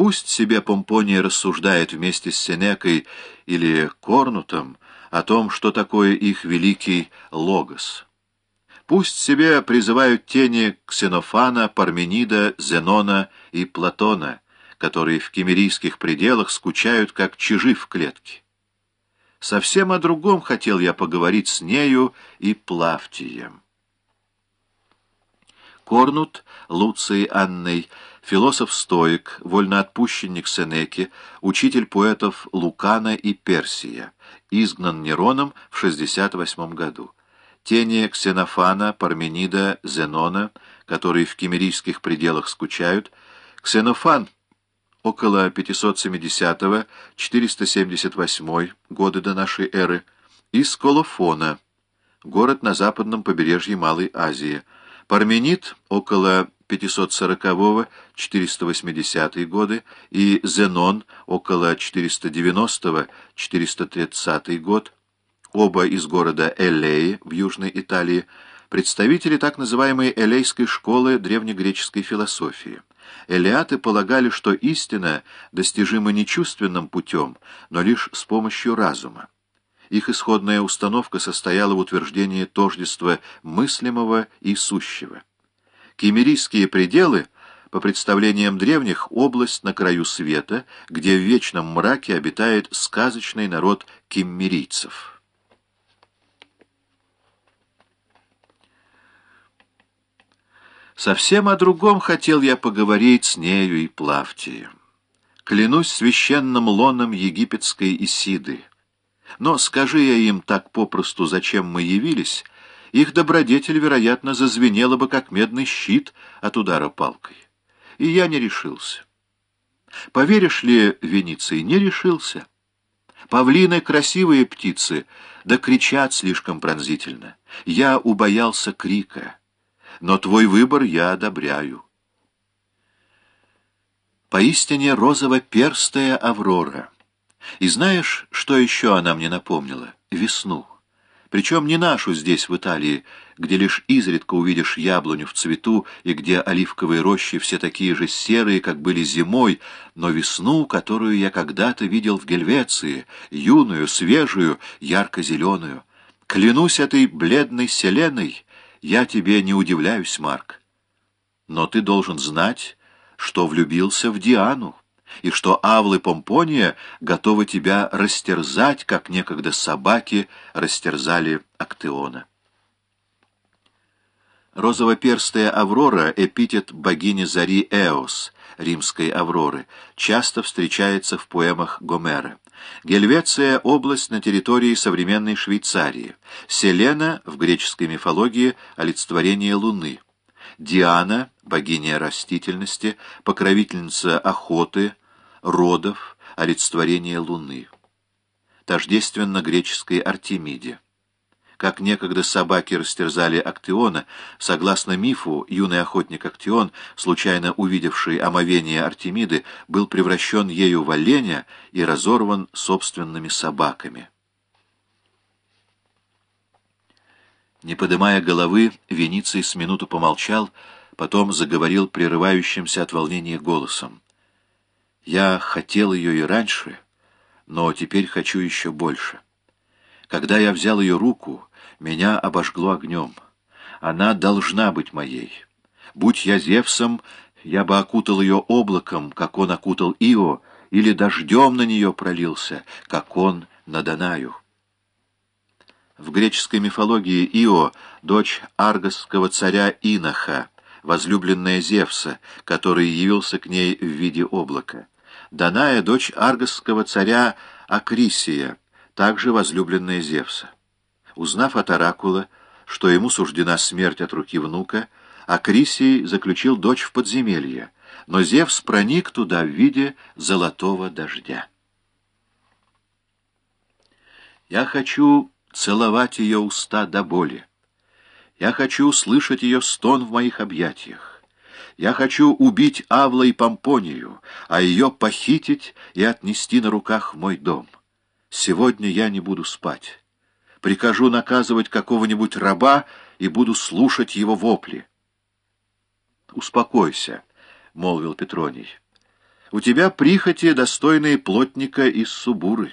Пусть себе Помпония рассуждает вместе с Сенекой или Корнутом о том, что такое их великий логос. Пусть себе призывают тени Ксенофана, Парменида, Зенона и Платона, которые в кемерийских пределах скучают, как чижи в клетке. Совсем о другом хотел я поговорить с нею и Плавтием. Корнут, Луций Анной, философ-стоик, вольноотпущенник Сенеки, учитель поэтов Лукана и Персия, изгнан Нероном в 68 году. Тени Ксенофана, Парменида, Зенона, которые в кемерийских пределах скучают. Ксенофан около 570-478 годы до нашей эры, и Сколофона, город на западном побережье Малой Азии. Парменид около 540-480 годы и Зенон около 490-430 год, оба из города Элеи в Южной Италии, представители так называемой элейской школы древнегреческой философии. Элеаты полагали, что истина достижима не чувственным путем, но лишь с помощью разума. Их исходная установка состояла в утверждении тождества мыслимого и сущего. Кемерийские пределы, по представлениям древних, область на краю света, где в вечном мраке обитает сказочный народ кеммерийцев. Совсем о другом хотел я поговорить с нею и Плавтием. Клянусь священным лоном египетской Исиды. Но скажи я им так попросту, зачем мы явились, их добродетель, вероятно, зазвенела бы, как медный щит от удара палкой. И я не решился. Поверишь ли, Венеции, не решился. Павлины — красивые птицы, да кричат слишком пронзительно. Я убоялся крика но твой выбор я одобряю. Поистине розово-перстая Аврора. И знаешь, что еще она мне напомнила? Весну. Причем не нашу здесь, в Италии, где лишь изредка увидишь яблоню в цвету и где оливковые рощи все такие же серые, как были зимой, но весну, которую я когда-то видел в Гельвеции, юную, свежую, ярко-зеленую. Клянусь этой бледной селеной, я тебе не удивляюсь, Марк. Но ты должен знать, что влюбился в Диану, и что Авлы Помпония готовы тебя растерзать, как некогда собаки растерзали Актеона. Розово-перстая Аврора — эпитет богини зари Эос, римской Авроры, часто встречается в поэмах Гомера. Гельвеция — область на территории современной Швейцарии. Селена в греческой мифологии — олицетворение Луны. Диана — богиня растительности, покровительница охоты, родов, олицетворение Луны. Тождественно греческой Артемиде. Как некогда собаки растерзали Актиона, согласно мифу, юный охотник Актион, случайно увидевший омовение Артемиды, был превращен ею в оленя и разорван собственными собаками. Не подымая головы, Вениций с минуту помолчал, потом заговорил прерывающимся от волнения голосом. «Я хотел ее и раньше, но теперь хочу еще больше. Когда я взял ее руку, меня обожгло огнем. Она должна быть моей. Будь я Зевсом, я бы окутал ее облаком, как он окутал Ио, или дождем на нее пролился, как он на Данаю. В греческой мифологии Ио — дочь аргосского царя Иноха, возлюбленная Зевса, который явился к ней в виде облака. Даная — дочь аргосского царя Акрисия, также возлюбленная Зевса. Узнав от Оракула, что ему суждена смерть от руки внука, Акрисий заключил дочь в подземелье, но Зевс проник туда в виде золотого дождя. Я хочу целовать ее уста до боли. Я хочу услышать ее стон в моих объятиях. Я хочу убить Авла и Помпонию, а ее похитить и отнести на руках в мой дом. Сегодня я не буду спать прикажу наказывать какого-нибудь раба и буду слушать его вопли. — Успокойся, — молвил Петроний. У тебя прихоти, достойные плотника из Субуры.